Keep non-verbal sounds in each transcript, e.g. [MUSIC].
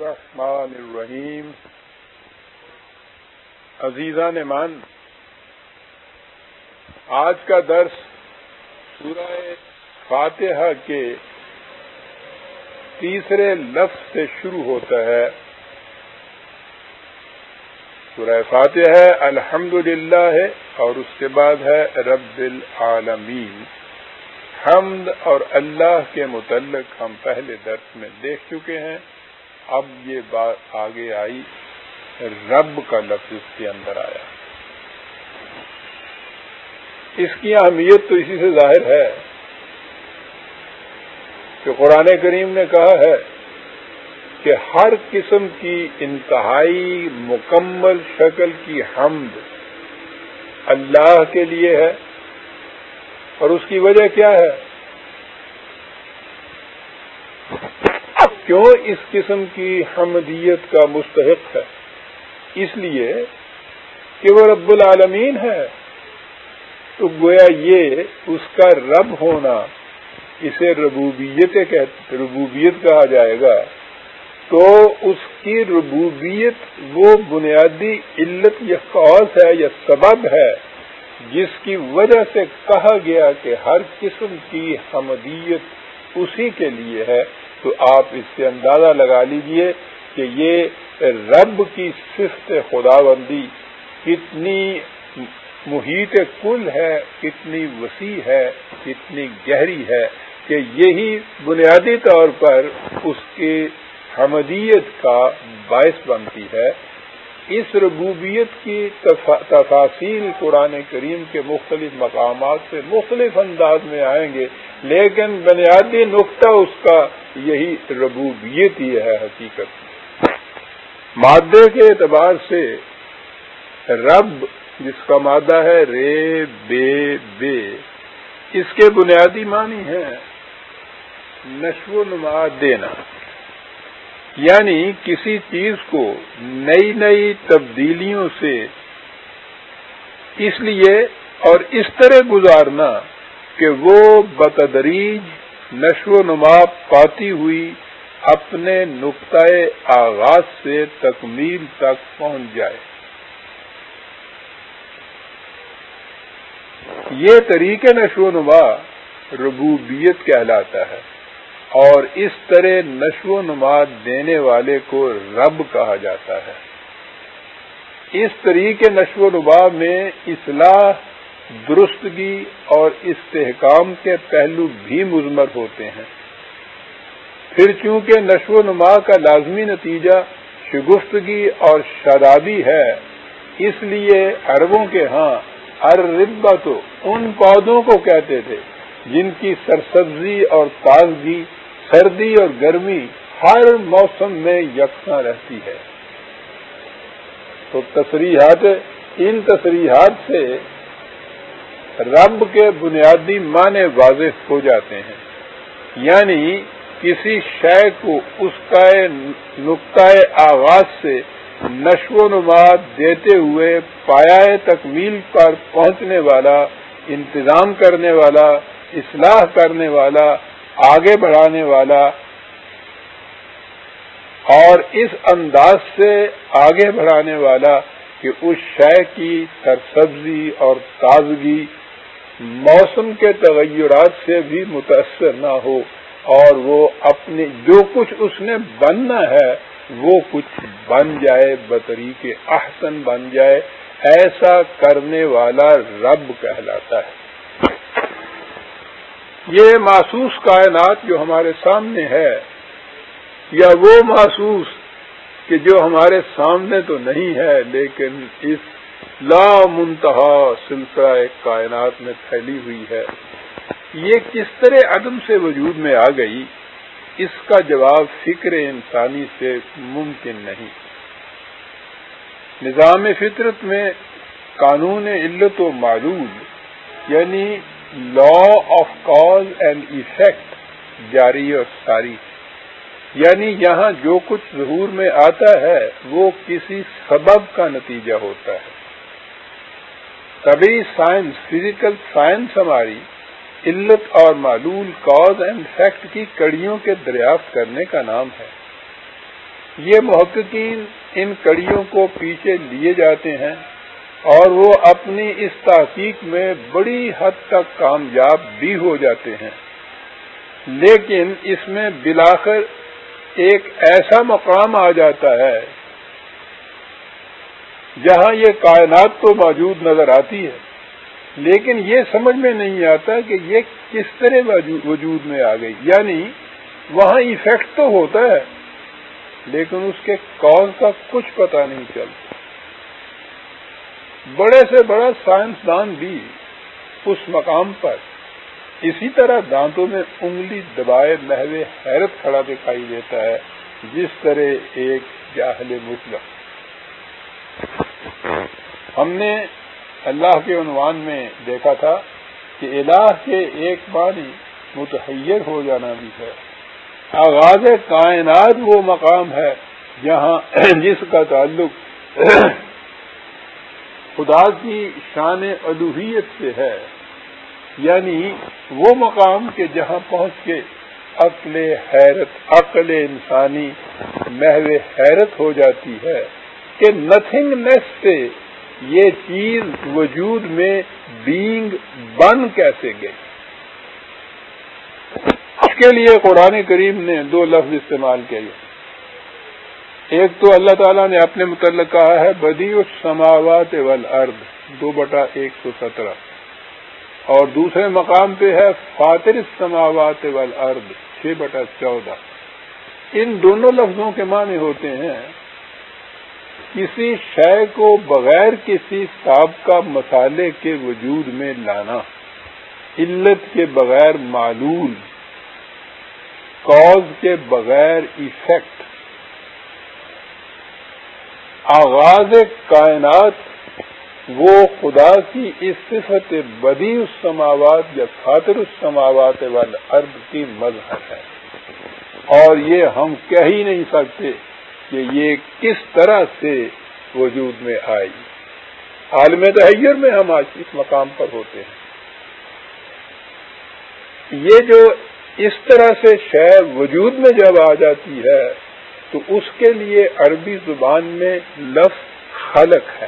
الرحمن الرحیم۔ عزیزہ نمان آج کا درس سورہ فاتحہ کے تیسرے لفظ سے شروع ہوتا ہے۔ سورہ فاتح ہے الحمد ہے، اور اس کے بعد ہے، رب العالمین۔ حمد اور اللہ کے متعلق ہم پہلے درس میں دیکھ چکے ہیں۔ اب یہ بات آگے آئی، رب کا لفظ اس کے اندر آیا۔ اس کی اہمیت تو اسی سے ظاہر ہے کہ قرآن کریم نے کہا ہے کہ ہر قسم کی انتہائی مکمل شکل کی حمد اللہ کے لیے ہے اور اس کی وجہ کیا ہے؟ کیوں اس قسم کی حمدیت کا مستحق ہے؟ اس لیے کہ وہ رب العالمین ہے۔ تو گویا یہ اس کا رب ہونا اسے ربوبیت ربوبیت کہا جائے گا۔ تو اس کی ربوبیت وہ بنیادی علت یا قوض ہے یا سبب ہے جس کی وجہ سے کہا گیا کہ ہر قسم کی حمدیت اسی کے لیے ہے۔ تو آپ اس سے اندازہ لگا لیجیے کہ یہ رب کی صفت خدا بندی کتنی محیط کل ہے، کتنی وسیع ہے، کتنی گہری ہے کہ یہی بنیادی طور پر اس کی حمدیت کا باعث بنتی ہے۔ اس ربوبیت کی تفاصیل قرآن کریم کے مختلف مقامات سے مختلف انداز میں آئیں گے، لیکن بنیادی نقطہ اس کا یہی ربوبیت ہی ہے حقیقت مادے کے اعتبار سے رب جس کا مادہ ہے رے، بے بے، اس کے بنیادی معنی ہے نشو و نما دینا۔ یعنی کسی چیز کو نئی نئی تبدیلیوں سے اس لیے اور اس طرح گزارنا کہ وہ بتدریج نشو و نما پاتی ہوئی اپنے نقطۂ آغاز سے تکمیل تک پہنچ جائے۔ یہ طریقے نشو و نما ربوبیت کہلاتا ہے۔ اور اس طرح نشو و نما دینے والے کو رب کہا جاتا ہے۔ اس طریقے نشو و نما میں اصلاح، درستگی اور استحکام کے پہلو بھی مزمر ہوتے ہیں۔ پھر چونکہ نشو و نما کا لازمی نتیجہ شگفتگی اور شادابی ہے، اس لیے عربوں کے ہاں اربا تو ان پودوں کو کہتے تھے جن کی سرسبزی اور تازگی سردی اور گرمی ہر موسم میں یکساں رہتی ہے۔ تو تصریحات، ان تصریحات سے رب کے بنیادی معنی واضح ہو جاتے ہیں۔ یعنی کسی شے کو اس کا نقطۂ آغاز سے نشو و نما دیتے ہوئے پایا تکمیل پر پہنچنے والا، انتظام کرنے والا، اصلاح کرنے والا آگے بڑھانے والا اور اس انداز سے آگے بڑھانے والا کہ اس شے کی سرسبزی اور تازگی موسم کے تغیرات سے بھی متاثر نہ ہو اور وہ اپنی جو کچھ اس نے بننا ہے وہ کچھ بن جائے، بطریق احسن بن جائے، ایسا کرنے والا رب کہلاتا ہے۔ یہ محسوس کائنات جو ہمارے سامنے ہے، یا وہ محسوس کہ جو ہمارے سامنے تو نہیں ہے، لیکن اس لا منتہا سلسلہ کائنات میں پھیلی ہوئی ہے۔ یہ کس طرح عدم سے وجود میں آ گئی، اس کا جواب فکر انسانی سے ممکن نہیں۔ نظام فطرت میں قانون علت و معلوم یعنی law of cause and effect جاری اور ساری یعنی یہاں جو کچھ ظہور میں آتا ہے، وہ کسی سبب کا نتیجہ ہوتا ہے۔ طبی سائنس، فزیکل سائنس ہماری علت اور معلول کاز اینڈ فیکٹ کی کڑیوں کے دریافت کرنے کا نام ہے۔ یہ محققین ان کڑیوں کو پیچھے لیے جاتے ہیں۔ اور وہ اپنی اس تحقیق میں بڑی حد تک کامیاب بھی ہو جاتے ہیں۔ لیکن اس میں بلاخر ایک ایسا مقام آ جاتا ہے جہاں یہ کائنات تو موجود نظر آتی ہے، لیکن یہ سمجھ میں نہیں آتا کہ یہ کس طرح وجود میں آ گئی۔ یعنی وہاں ایفیکٹ تو ہوتا ہے، لیکن اس کے کاز کا کچھ پتہ نہیں چلتا۔ بڑے سے بڑا سائنسدان بھی اس مقام پر اسی طرح دانتوں میں انگلی دبائے محو حیرت کھڑا دکھائی دیتا ہے، جس طرح ایک جاہل مطلق۔ ہم نے اللہ کے عنوان میں دیکھا تھا کہ الہ کے ایک بانی متحیر ہو جانا بھی ہے۔ آغاز کائنات وہ مقام ہے جہاں جس کا تعلق خدا کی شان الوحیت سے ہے۔ یعنی وہ مقام کے جہاں پہنچ کے عقل حیرت، عقل انسانی محو حیرت ہو جاتی ہے کہ نتھنگ نیس سے یہ چیز وجود میں بینگ بن کیسے گئی۔ اس کے لیے قرآن کریم نے دو لفظ استعمال کیے۔ ایک تو اللہ تعالیٰ نے اپنے متعلق کہا ہے، بدی السماوات والارض، دو بٹا ایک سو سترہ۔ اور دوسرے مقام پہ ہے فاتر السماوات والارض، چھ بٹا چودہ۔ ان دونوں لفظوں کے معنی ہوتے ہیں، کسی شے کو بغیر کسی سابقہ مسالے کے وجود میں لانا، علت کے بغیر معلول کاز کے بغیر ایفیکٹ آغاز کائنات، وہ خدا کی اس صفت بدی اس سماوات یا خاطر اس سماوات کی مظہر ہے۔ اور یہ ہم کہہ ہی نہیں سکتے کہ یہ کس طرح سے وجود میں آئی۔ عالم تحیر میں ہم آج اس مقام پر ہوتے ہیں۔ یہ جو اس طرح سے شے وجود میں جب آ جاتی ہے تو اس کے لیے عربی زبان میں لفظ خلق ہے۔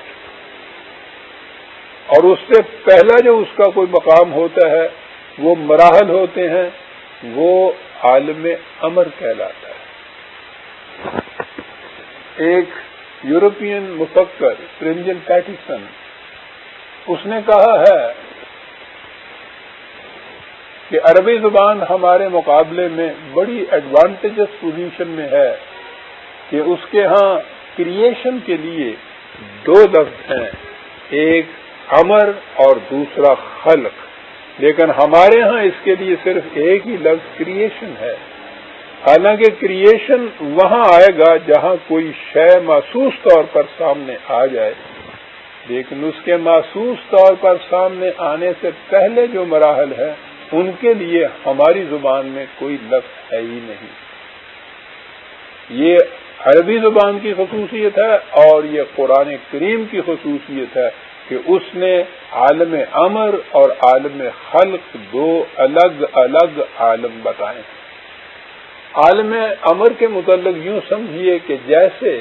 اور اس سے پہلا جو اس کا کوئی مقام ہوتا ہے، وہ مراحل ہوتے ہیں، وہ عالم امر کہلاتا ہے۔ ایک یورپین مفکر پرنجن پیٹسن اس نے کہا ہے کہ عربی زبان ہمارے مقابلے میں بڑی ایڈوانٹیجس پوزیشن میں ہے۔ کہ اس کے ہاں کریشن کے لیے دو لفظ ہیں، ایک امر اور دوسرا خلق۔ لیکن ہمارے ہاں اس کے لیے صرف ایک ہی لفظ کریشن ہے۔ حالانکہ کریشن وہاں آئے گا جہاں کوئی شے محسوس طور پر سامنے آ جائے۔ لیکن اس کے محسوس طور پر سامنے آنے سے پہلے جو مراحل ہے ان کے لیے ہماری زبان میں کوئی لفظ ہے ہی نہیں۔ یہ عربی زبان کی خصوصیت ہے اور یہ قرآن کریم کی خصوصیت ہے کہ اس نے عالم امر اور عالم خلق دو الگ الگ عالم بتائے عالم امر کے متعلق یوں سمجھیے کہ جیسے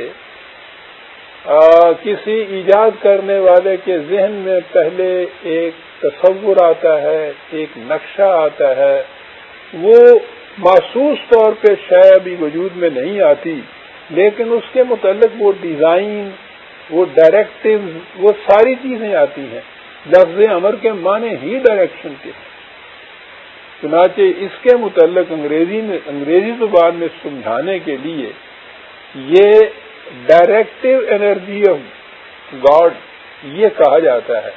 کسی ایجاد کرنے والے کے ذہن میں پہلے ایک تصور آتا ہے، ایک نقشہ آتا ہے، وہ محسوس طور پہ شاید ابھی وجود میں نہیں آتی۔ لیکن اس کے متعلق وہ ڈیزائن وہ ڈائریکٹو وہ ساری چیزیں آتی ہیں۔ لفظ امر کے معنی ہی ڈائریکشن کے چنانچہ اس کے متعلق انگریزی میں انگریزی زبان میں سمجھانے کے لیے یہ ڈائریکٹو انرجی آف گاڈ یہ کہا جاتا ہے۔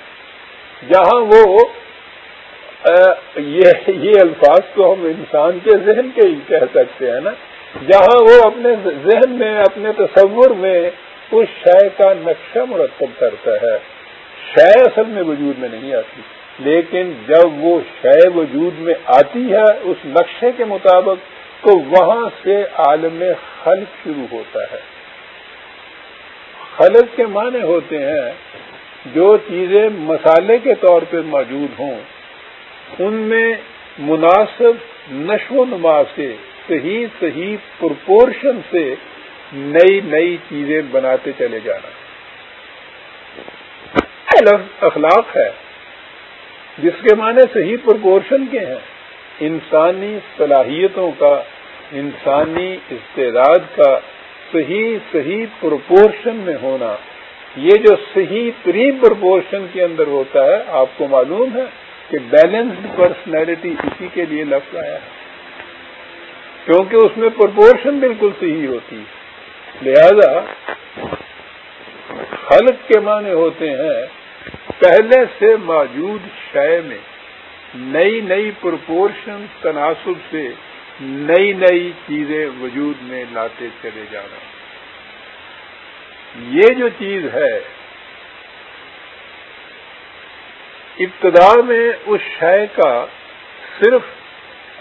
جہاں وہ یہ الفاظ تو ہم انسان کے ذہن کے ہی کہہ سکتے ہیں نا۔ جہاں وہ اپنے ذہن میں، اپنے تصور میں اس شے کا نقشہ مرتب کرتا ہے۔ شے اصل میں وجود میں نہیں آتی، لیکن جب وہ شے وجود میں آتی ہے، اس نقشے کے مطابق تو وہاں سے عالم خلق شروع ہوتا ہے۔ خلق کے معنی ہوتے ہیں، جو چیزیں مسالے کے طور پہ موجود ہوں، ان میں مناسب نشو و نما سے صحیح صحیح پرپورشن سے نئی نئی چیزیں بناتے چلے جانا اخلاق ہے۔ جس کے معنی صحیح پرپورشن کے ہیں۔ انسانی صلاحیتوں کا، انسانی استعداد کا صحیح صحیح پرپورشن میں ہونا، یہ جو صحیح ترین پرپورشن کے اندر ہوتا ہے، آپ کو معلوم ہے کہ بیلنسڈ پرسنالٹی اسی کے لیے لفظ آیا ہے۔ کیونکہ اس میں پرپورشن بالکل صحیح ہوتی ہے۔ لہذا خلق کے معنی ہوتے ہیں، پہلے سے موجود شے میں نئی نئی پرپورشن تناسب سے نئی نئی چیزیں وجود میں لاتے چلے جانا۔ یہ جو چیز ہے، ابتدا میں اس شے کا صرف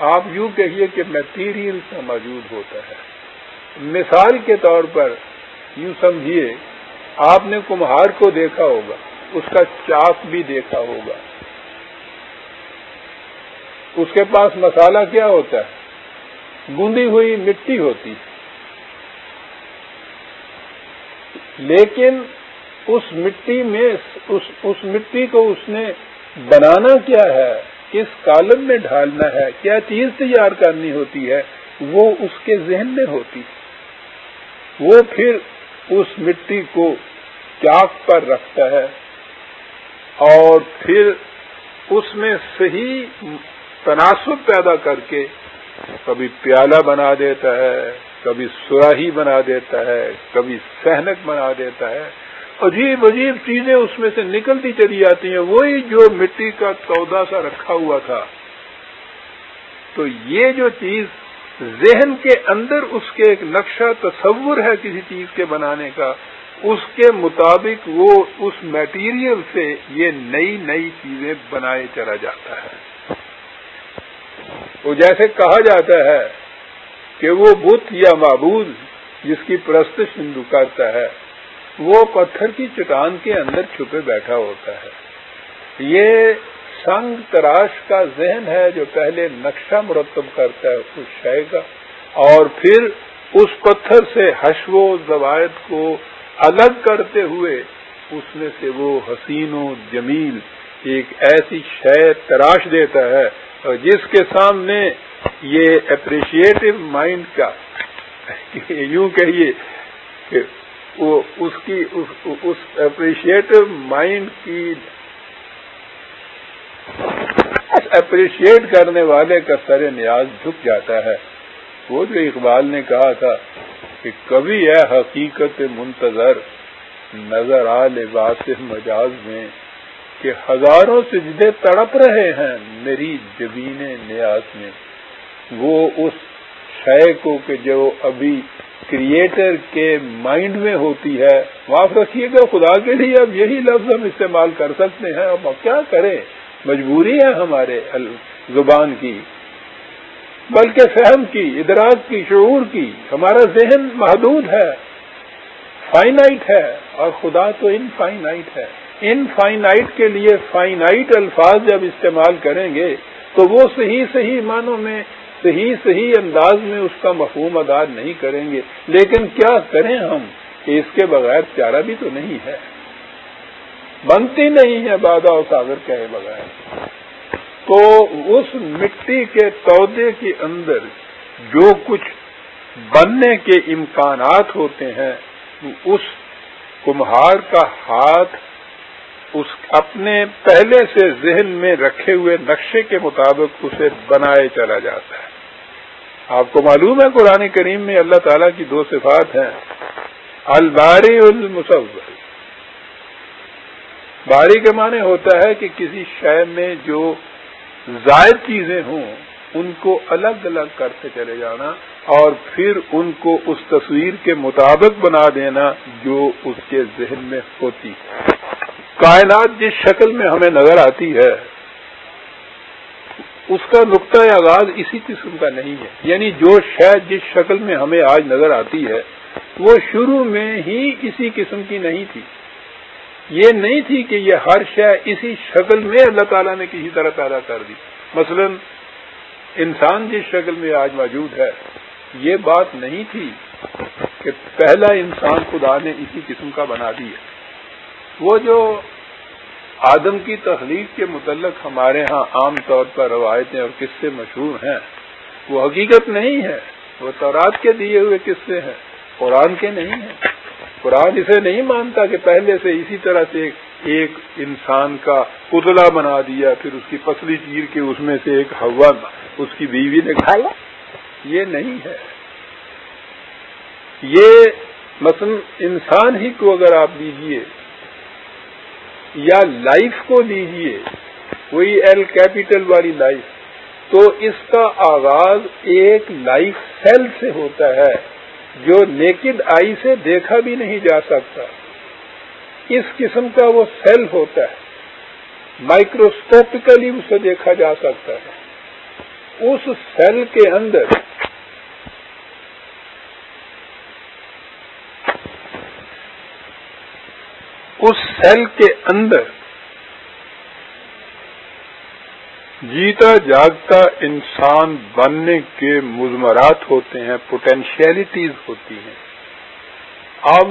آپ یوں کہیے کہ میٹیریل کا موجود ہوتا ہے۔ مثال کے طور پر یوں سمجھیے، آپ نے کمہار کو دیکھا ہوگا، اس کا چاک بھی دیکھا ہوگا۔ اس کے پاس مسالہ کیا ہوتا ہے؟ گوندی ہوئی مٹی ہوتی۔ لیکن اس مٹی میں، اس اس مٹی کو اس نے بنانا کیا ہے؟ کس کالم میں ڈھالنا ہے، کیا چیز تیار کرنی ہوتی ہے، وہ اس کے ذہن میں ہوتی۔ وہ پھر اس مٹی کو چاک پر رکھتا ہے اور پھر اس میں صحیح تناسب پیدا کر کے کبھی پیالہ بنا دیتا ہے، کبھی سراہی بنا دیتا ہے، کبھی سہنک بنا دیتا ہے۔ عجیب عجیب چیزیں اس میں سے نکلتی چلی جاتی ہیں۔ وہی جو مٹی کا سودا سا رکھا ہوا تھا۔ تو یہ جو چیز ذہن کے اندر اس کے ایک نقشہ تصور ہے کسی چیز کے بنانے کا، اس کے مطابق وہ اس میٹیریل سے یہ نئی نئی چیزیں بنائے چلا جاتا ہے۔ وہ جیسے کہا جاتا ہے کہ وہ بت یا معبود جس کی پرستش ہندو کرتا ہے وہ پتھر کی چٹان کے اندر چھپے بیٹھا ہوتا ہے۔ یہ سنگ تراش کا ذہن ہے جو پہلے نقشہ مرتب کرتا ہے اس شے کا، اور پھر اس پتھر سے حشو و زوایت کو الگ کرتے ہوئے اس میں سے وہ حسین و جمیل ایک ایسی شے تراش دیتا ہے اور جس کے سامنے یہ اپریشیٹو مائنڈ کا، یوں کہیے کہ اس کی اس اپریشیٹو مائنڈ کی اپریشیٹ کرنے والے کا سر نیاز جھک جاتا ہے۔ وہ جو اقبال نے کہا تھا کہ کبھی ہے حقیقت منتظر نظر آ لباس مجاز میں کہ ہزاروں سجدے تڑپ رہے ہیں میری جبین نیاز میں۔ وہ اس شے کو کہ جو ابھی کریٹر کے مائنڈ میں ہوتی ہے، معاف رکھیے گا، خدا کے لیے اب یہی لفظ ہم استعمال کر سکتے ہیں۔ اب کیا کریں؟ مجبوری ہے ہمارے زبان کی، بلکہ فہم کی، ادراک کی، شعور کی۔ ہمارا ذہن محدود ہے فائنائٹ ہے، اور خدا تو ان فائنائٹ ہے۔ ان فائنائٹ کے لیے فائنائٹ الفاظ جب استعمال کریں گے، تو وہ صحیح صحیح معنوں میں صحیح صحیح انداز میں اس کا مفہوم ادا نہیں کریں گے۔ لیکن کیا کریں ہم؟ کہ اس کے بغیر چارہ بھی تو نہیں ہے۔ بنتی نہیں ہے بادہ و ساگر کہے بغیر۔ تو اس مٹی کے تودے کے اندر جو کچھ بننے کے امکانات ہوتے ہیں اس کمہار کا ہاتھ اس اپنے پہلے سے ذہن میں رکھے ہوئے نقشے کے مطابق اسے بنائے چلا جاتا ہے۔ آپ کو معلوم ہے قرآن کریم میں اللہ تعالیٰ کی دو صفات ہیں۔ الباری المصور۔ باری کے معنی ہوتا ہے کہ کسی شہر میں جو زائد چیزیں ہوں ان کو الگ الگ کرتے چلے جانا اور پھر ان کو اس تصویر کے مطابق بنا دینا جو اس کے ذہن میں ہوتی۔ کائنات جس شکل میں ہمیں نظر آتی ہے، اس کا نقطۂ آغاز اسی قسم کا نہیں ہے۔ یعنی جو شاید جس شکل میں ہمیں آج نظر آتی ہے، وہ شروع میں ہی اسی قسم کی نہیں تھی۔ یہ نہیں تھی کہ یہ ہر شے اسی شکل میں اللہ تعالیٰ نے کسی طرح پیدا کر دی۔ مثلا انسان جس شکل میں آج موجود ہے، یہ بات نہیں تھی کہ پہلا انسان خدا نے اسی قسم کا بنا دیا۔ وہ جو آدم کی تخلیق کے متعلق ہمارے ہاں عام طور پر روایتیں اور قصے مشہور ہیں، وہ حقیقت نہیں ہے۔ وہ تورات کے دیے ہوئے قصے ہیں، قرآن کے نہیں ہیں۔ قرآن اسے نہیں مانتا کہ پہلے سے اسی طرح سے ایک ایک انسان کا پتلا بنا دیا، پھر اس کی پسلی چیر کے اس میں سے ایک ہوا اس کی بیوی نے کھایا یہ نہیں ہے۔ یہ مثلا انسان ہی کو اگر آپ لیجیے یا لائف کو لیجیے وہی ایل کیپیٹل والی لائف، تو اس کا آغاز ایک لائف سیل سے ہوتا ہے، جو نیکڈ آئی سے دیکھا بھی نہیں جا سکتا۔ اس قسم کا وہ سیل ہوتا ہے؟ مائکروسکوپیکلی اسے دیکھا جا سکتا ہے۔ اس سیل کے اندر اس سیل کے اندر جیتا جاگتا انسان بننے کے مضمرات ہوتے ہیں پوٹینشیلٹیز ہوتی ہیں۔ اب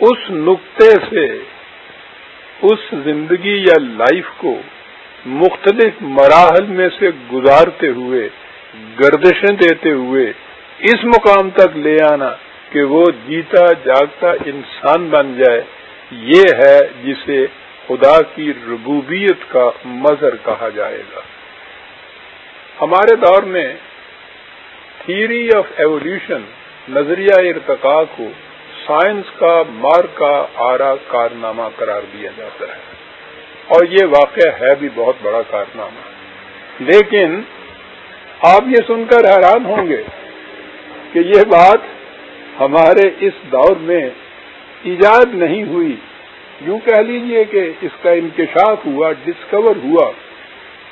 اس نقطے سے اس زندگی یا لائف کو مختلف مراحل میں سے گزارتے ہوئے، گردشیں دیتے ہوئے اس مقام تک لے آنا کہ وہ جیتا جاگتا انسان بن جائے، یہ ہے جسے خدا کی ربوبیت کا مظہر کہا جائے گا۔ ہمارے دور میں تھیری آف ایولیوشن نظریہ ارتقاء کو سائنس کا مار کا آرا کارنامہ قرار دیا جاتا ہے۔ اور یہ واقعہ ہے بھی بہت بڑا کارنامہ۔ لیکن آپ یہ سن کر حیران ہوں گے کہ یہ بات ہمارے اس دور میں ایجاد نہیں ہوئی۔ یوں کہہ لیجیے کہ اس کا انکشاف ہوا ڈسکور ہوا۔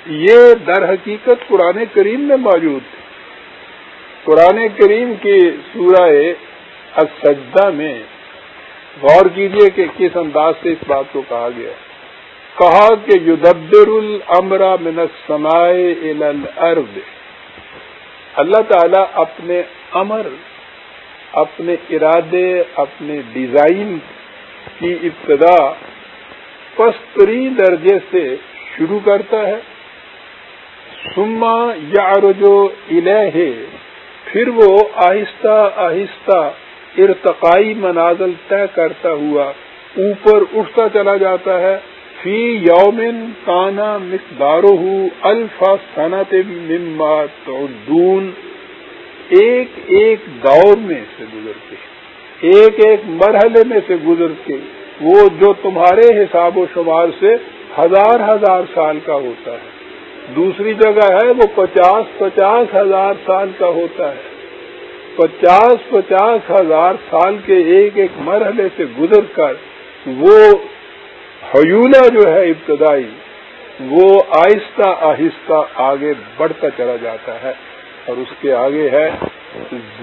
یہ در حقیقت قرآن کریم میں موجود۔ تھے قرآن کریم کی سورہ السجدہ میں غور کیجیے کہ کس انداز سے اس بات کو کہا گیا کہا کہ یدبر الامر من السماء الى الارض۔ اللہ تعالی اپنے امر، اپنے ارادے، اپنے ڈیزائن کی ابتدا پستری درجے سے شروع کرتا ہے۔ سما یا رجو الہ پھر وہ آہستہ آہستہ ارتقائی منازل طے کرتا ہوا، اوپر اٹھتا چلا جاتا ہے۔ فی یومن کانا مقدار الفا صنعت مما تعدون۔ ایک ایک دور میں سے گزرتے ہیں ایک ایک مرحلے میں سے گزر کے وہ جو تمہارے حساب و شمار سے ہزار ہزار سال کا ہوتا ہے۔ دوسری جگہ ہے وہ پچاس پچاس ہزار سال کا ہوتا ہے۔ پچاس پچاس ہزار سال کے ایک ایک مرحلے سے گزر کر وہ حیولہ جو ہے ابتدائی، وہ آہستہ آہستہ آگے بڑھتا چلا جاتا ہے اور اس کے آگے ہے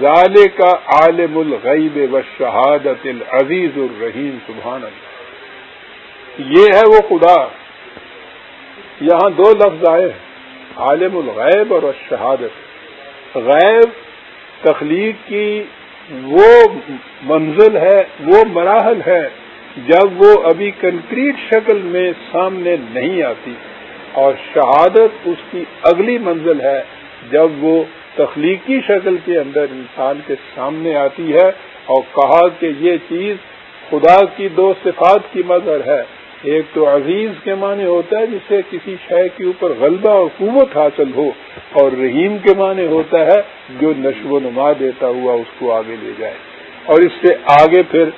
ظال کا عالم الغیب و شہادت العزیز الرحیم، سبحان اللہ۔ یہ ہے وہ خدا۔ یہاں دو لفظ آئے ہیں، عالم الغیب اور شہادت۔ غیب تخلیق کی وہ منزل ہے، وہ مراحل ہے، جب وہ ابھی کنکریٹ شکل میں سامنے نہیں آتی۔ اور شہادت اس کی اگلی منزل ہے، جب وہ تخلیقی شکل کے اندر انسان کے سامنے آتی ہے۔ اور کہا کہ یہ چیز خدا کی دو صفات کی مظہر ہے۔ ایک تو عزیز کے معنی ہوتا ہے جس سے کسی شے کے اوپر غلبہ اور قوت حاصل ہو، اور رحیم کے معنی ہوتا ہے جو نشو و نما دیتا ہوا اس کو آگے لے جائے۔ اور اس سے آگے پھر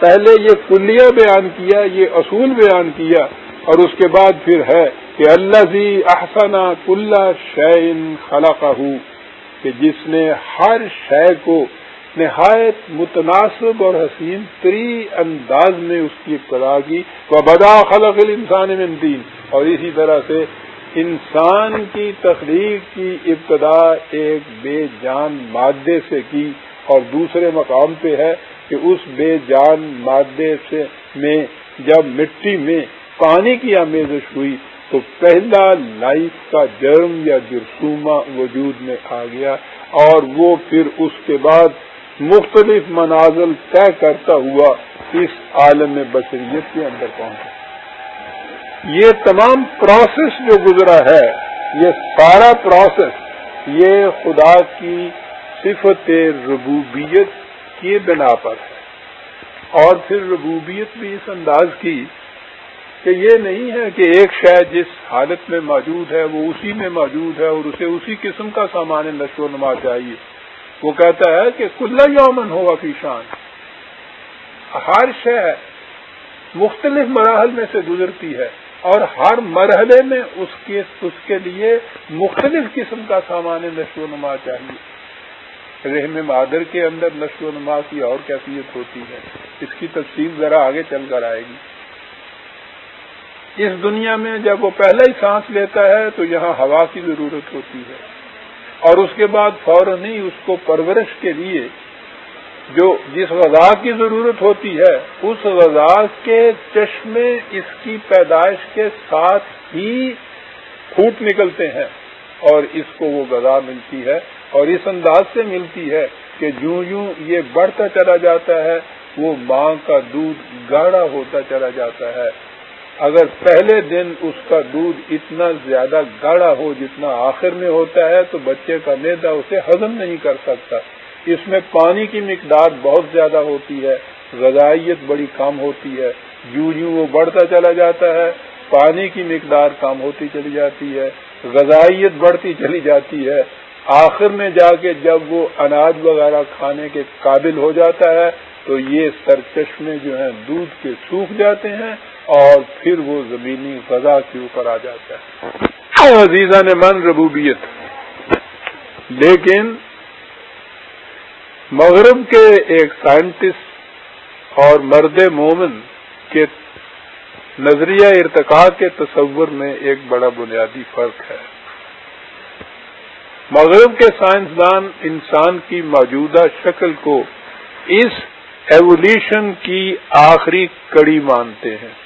پہلے یہ کلیہ بیان کیا، یہ اصول بیان کیا، اور اس کے بعد پھر ہے کہ اللہ زی احسنا کل شعین خلقہ، کہ جس نے ہر شے کو نہایت متناسب اور حسین تری انداز میں اس کی ابتدا کی۔ وہ بدا خلق الانسان من دین اور اسی طرح سے انسان کی تخلیق کی ابتدا ایک بے جان مادے سے کی۔ اور دوسرے مقام پہ ہے کہ اس بے جان مادے سے میں جب مٹی میں پانی کی آمیزش ہوئی تو پہلا لائف کا جرم یا جرسوما وجود میں آ گیا اور وہ پھر اس کے بعد مختلف منازل طے کرتا ہوا اس عالم بشریت کے اندر پہنچا۔ یہ تمام پروسیس جو گزرا ہے، یہ سارا پروسیس یہ خدا کی صفت ربوبیت کی بنا پر۔ ہے اور پھر ربوبیت بھی اس انداز کی کہ یہ نہیں ہے کہ ایک شے جس حالت میں موجود ہے، وہ اسی میں موجود ہے اور اسے اسی قسم کا سامان نشو و نما چاہیے۔ وہ کہتا ہے کہ کل یومن ہوا فی شان۔ ہر شے مختلف مراحل میں سے گزرتی ہے اور ہر مرحلے میں اس کے اس کے لیے مختلف قسم کا سامان نشو و نما چاہیے۔ رحم مادر کے اندر نشو و نما کی اور کیفیت ہوتی ہے۔ اس کی تفصیل ذرا آگے چل کر آئے گی۔ اس دنیا میں جب وہ پہلا ہی سانس لیتا ہے تو یہاں ہوا کی ضرورت ہوتی ہے۔ اور اس کے بعد فوراً ہی اس کو پرورش کے لیے جو جس غذا کی ضرورت ہوتی ہے، اس غذا کے چشمے اس کی پیدائش کے ساتھ ہی پھوٹ نکلتے ہیں اور اس کو وہ غذا ملتی ہے اور اس انداز سے ملتی ہے کہ جوں یوں یہ بڑھتا چلا جاتا ہے، وہ ماں کا دودھ گاڑا ہوتا چلا جاتا ہے۔ اگر پہلے دن اس کا دودھ اتنا زیادہ گاڑا ہو جتنا آخر میں ہوتا ہے، تو بچے کا میدا اسے ہضم نہیں کر سکتا۔ اس میں پانی کی مقدار بہت زیادہ ہوتی ہے، غذائیت بڑی کم ہوتی ہے۔ یوں یوں وہ بڑھتا چلا جاتا ہے، پانی کی مقدار کم ہوتی چلی جاتی ہے، غذائیت بڑھتی چلی جاتی ہے۔ آخر میں جا کے جب وہ اناج وغیرہ کھانے کے قابل ہو جاتا ہے، تو یہ سرچشمے جو ہیں دودھ کے سوکھ جاتے ہیں۔ اور پھر وہ زمینی فضا کے اوپر آ جاتا ہے۔ عزیزہ نے من ربوبیت۔ لیکن مغرب کے ایک سائنٹسٹ اور مرد مومن کے نظریہ ارتقاء کے تصور میں ایک بڑا بنیادی فرق ہے۔ مغرب کے سائنسدان انسان کی موجودہ شکل کو اس ایولیوشن کی آخری کڑی مانتے ہیں۔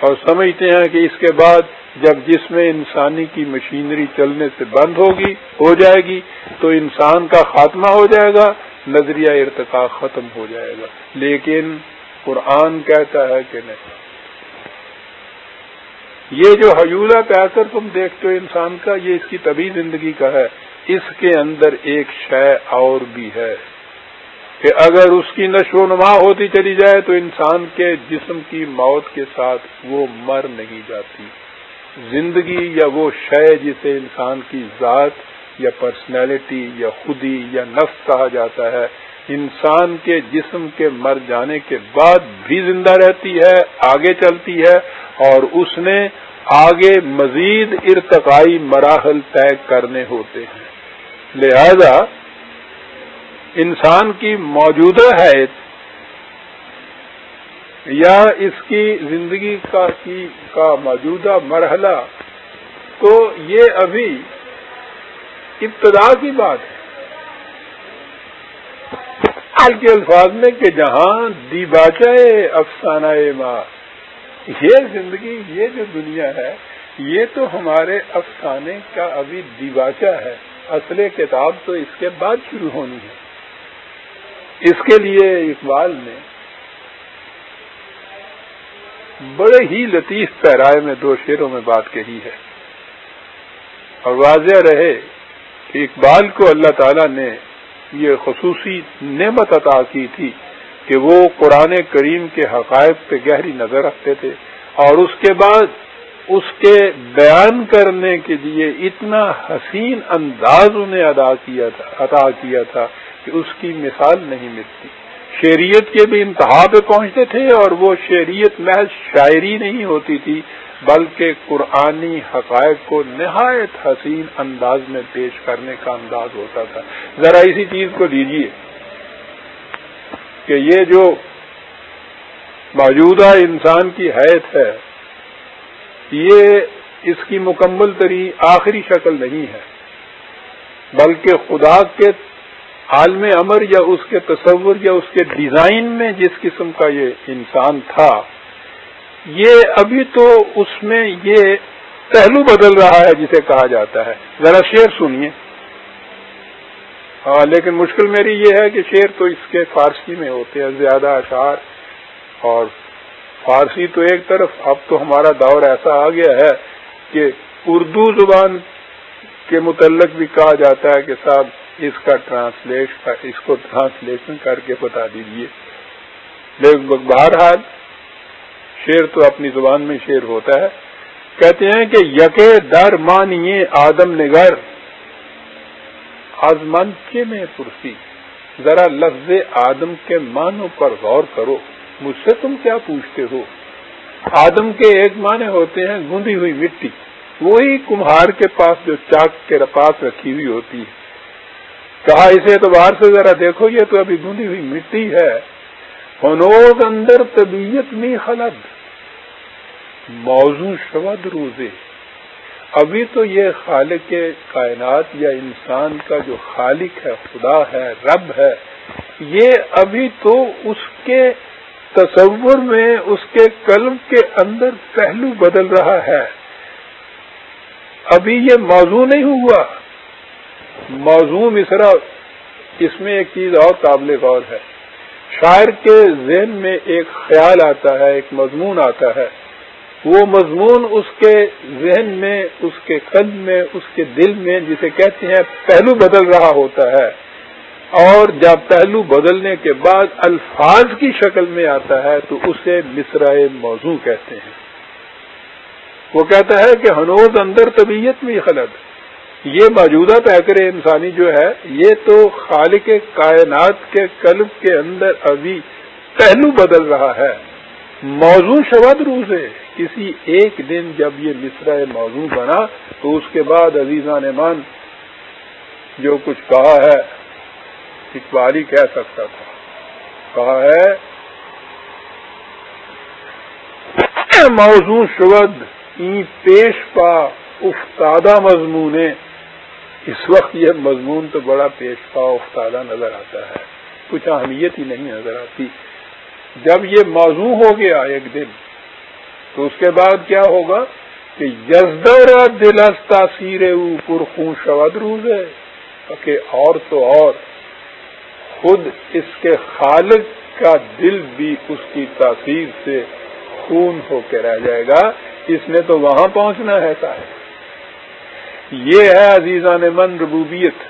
اور سمجھتے ہیں کہ اس کے بعد جب جس میں انسانی کی مشینری چلنے سے بند ہوگی، ہو جائے گی، تو انسان کا خاتمہ ہو جائے گا، نظریہ ارتقا ختم ہو جائے گا۔ لیکن قرآن کہتا ہے کہ نہیں۔ یہ جو حجولہ پہ کر تم دیکھتے ہو انسان کا، یہ اس کی طبی زندگی کا ہے۔ اس کے اندر ایک شے اور بھی ہے۔ کہ اگر اس کی نشو و نما ہوتی چلی جائے تو انسان کے جسم کی موت کے ساتھ وہ مر نہیں جاتی۔ زندگی یا وہ شے جسے انسان کی ذات یا پرسنالٹی یا خودی یا نفس کہا جاتا ہے، انسان کے جسم کے مر جانے کے بعد بھی زندہ رہتی ہے، آگے چلتی ہے اور اس نے آگے مزید ارتقائی مراحل طے کرنے ہوتے ہیں۔ لہذا انسان کی موجودہ حیث یا اس کی زندگی کا کی کا موجودہ مرحلہ، تو یہ ابھی ابتدا کی بات ہے۔ حال کے الفاظ میں کہ جہاں دی باچائے افسانہ ماں، یہ زندگی، یہ جو دنیا ہے، یہ تو ہمارے افسانے کا ابھی دیواچہ ہے۔ اصل کتاب تو اس کے بعد شروع ہونی ہے۔ اس کے لیے اقبال نے بڑے ہی لطیف پیرائے میں دو شیروں میں بات کہی ہے۔ اور واضح رہے کہ اقبال کو اللہ تعالی نے یہ خصوصی نعمت عطا کی تھی کہ وہ قرآن کریم کے حقائق پہ گہری نظر رکھتے تھے اور اس کے بعد اس کے بیان کرنے کے لیے اتنا حسین انداز انہیں ادا کیا تھا، عطا کیا تھا کہ اس کی مثال نہیں ملتی۔ شعریت کے بھی انتہا پہ پہنچتے تھے اور وہ شعریت محض شاعری نہیں ہوتی تھی، بلکہ قرآنی حقائق کو نہایت حسین انداز میں پیش کرنے کا انداز ہوتا تھا۔ ذرا اسی چیز کو لیجیے کہ یہ جو موجودہ انسان کی حیث ہے، یہ اس کی مکمل تری آخری شکل نہیں ہے، بلکہ خدا کے عالم امر یا اس کے تصور یا اس کے ڈیزائن میں جس قسم کا یہ انسان تھا، یہ ابھی تو اس میں یہ پہلو بدل رہا ہے جسے کہا جاتا ہے۔ ذرا شعر سنیے۔ ہاں لیکن مشکل میری یہ ہے کہ شعر تو اس کے فارسی میں ہوتے ہیں، زیادہ اشعار۔ اور فارسی تو ایک طرف، اب تو ہمارا دور ایسا آ گیا ہے کہ اردو زبان کے متعلق بھی کہا جاتا ہے کہ صاحب اس کا ٹرانسلیٹ اس کو ٹرانسلیشن کر کے بتا دیجیے لیکن بہرحال شیر تو اپنی زبان میں شیر ہوتا ہے۔ کہتے ہیں کہ یکے در مانیے آدم نگر۔ آزمان کے میں پرسی۔ ذرا لفظ آدم کے معنوں پر غور کرو۔ مجھ سے تم کیا پوچھتے ہو؟ آدم کے ایک معنی ہوتے ہیں گندی ہوئی مٹی۔ وہی کمہار کے پاس جو چاک کے پاس رکھی ہوئی ہوتی ہے۔ کہا اسے تو باہر سے ذرا دیکھو، یہ تو ابھی گندی ہوئی مٹی ہے۔ فنوز اندر طبیعت میں خلد۔ موضوع شود روزے۔ ابھی تو یہ خالق کائنات یا انسان کا جو خالق ہے، خدا ہے، رب ہے، یہ ابھی تو اس کے تصور میں، اس کے قلب کے اندر پہلو بدل رہا ہے۔ ابھی یہ موضوع نہیں ہوا۔ موضوع مصرا اس میں ایک چیز اور قابل غور ہے۔ شاعر کے ذہن میں ایک خیال آتا ہے، ایک مضمون آتا ہے۔ وہ مضمون اس کے ذہن میں، اس کے قلب میں، اس کے دل میں، جسے کہتے ہیں پہلو بدل رہا ہوتا ہے۔ اور جب پہلو بدلنے کے بعد الفاظ کی شکل میں آتا ہے، تو اسے مصرع موضوع کہتے ہیں۔ وہ کہتا ہے کہ ہنوز اندر طبیعت میں خلط یہ موجودہ پیکر انسانی جو ہے، یہ تو خالق کائنات کے قلب کے اندر ابھی پہلو بدل رہا ہے۔ موضوع شبد روز ہے۔ کسی ایک دن جب یہ مصرع موضوع بنا، تو اس کے بعد عزیزان مان جو کچھ کہا ہے، اقبالی کہہ سکتا تھا۔ کہا ہے، موضوع شبد ای پیش پا افتادہ مضمون اس وقت یہ مضمون تو بڑا پیش پا افتادہ نظر آتا ہے۔ کچھ اہمیت ہی نہیں نظر آتی۔ جب یہ موضوع ہو گیا ایک دن، تو اس کے بعد کیا ہوگا کہ یزدر دل تاثیر اوپر خون شود روز ہے۔ کہ اور تو اور خود اس کے خالق کا دل بھی اس کی تاثیر سے خون ہو کے رہ جائے گا۔ اس نے تو وہاں پہنچنا ہے، صاحب۔ یہ ہے عزیزان من ربوبیت۔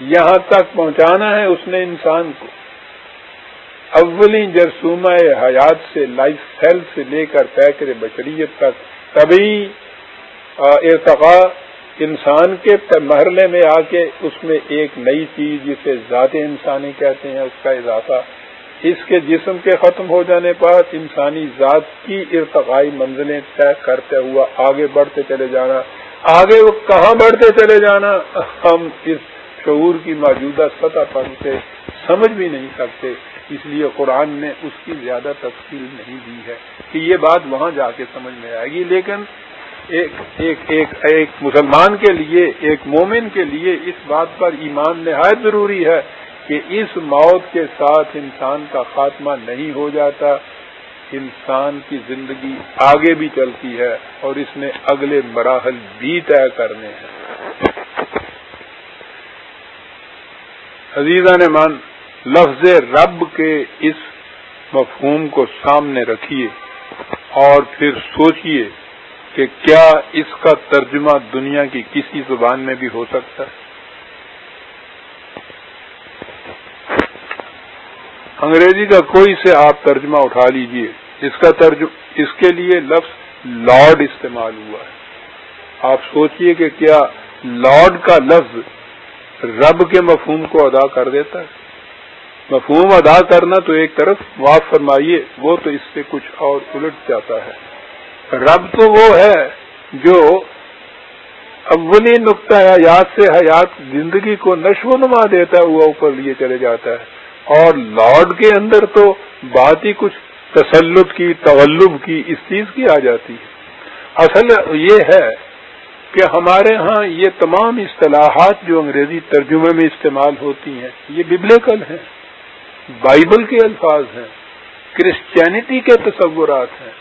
یہاں تک پہنچانا ہے اس نے انسان کو۔ اولی جرسومہ حیات سے، لائف سیل سے لے کر پیکر بشریت تک، تبھی ارتقا انسان کے مرحلے میں آ کے اس میں ایک نئی چیز جسے ذات انسانی کہتے ہیں، اس کا اضافہ اس کے جسم کے ختم ہو جانے پر انسانی ذات کی ارتقائی منزلیں طے کرتے ہوا آگے بڑھتے چلے جانا، آگے وہ کہاں بڑھتے چلے جانا، ہم اس شعور کی موجودہ سطح پر اسے سمجھ بھی نہیں سکتے۔ اس لیے قرآن نے اس کی زیادہ تفصیل نہیں دی ہے کہ یہ بات وہاں جا کے سمجھ میں آئے گی۔ لیکن ایک ایک ایک ایک مسلمان کے لیے، ایک مومن کے لیے اس بات پر ایمان نہایت ضروری ہے کہ اس موت کے ساتھ انسان کا خاتمہ نہیں ہو جاتا، انسان کی زندگی آگے بھی چلتی ہے اور اس نے اگلے مراحل بھی طے کرنے ہیں۔ عزیزہ نے مان لفظ رب کے اس مفہوم کو سامنے رکھیے اور پھر سوچئے کہ کیا اس کا ترجمہ دنیا کی کسی زبان میں بھی ہو سکتا ہے؟ انگریزی کا کوئی سے آپ ترجمہ اٹھا لیجیے۔ اس کا ترجمہ اس کے لیے لفظ لارڈ استعمال ہوا ہے۔ آپ سوچئے کہ کیا لارڈ کا لفظ رب کے مفہوم کو ادا کر دیتا ہے؟ مفہوم ادا کرنا تو ایک طرف، معاف فرمائیے، وہ تو اس سے کچھ اور الٹ جاتا ہے۔ رب تو وہ ہے جو اولی نقطہ حیات سے حیات زندگی کو نشو و نما دیتا ہوا اوپر لیے چلے جاتا ہے۔ اور لارڈ کے اندر تو بات ہی کچھ تسلط کی تغلب کی، اس چیز کی آ جاتی ہے۔ اصل یہ ہے کہ ہمارے ہاں یہ تمام اصطلاحات جو انگریزی ترجمے میں استعمال ہوتی ہیں، یہ ببلیکل ہیں، بائبل کے الفاظ ہیں کرسچینٹی کے تصورات ہیں۔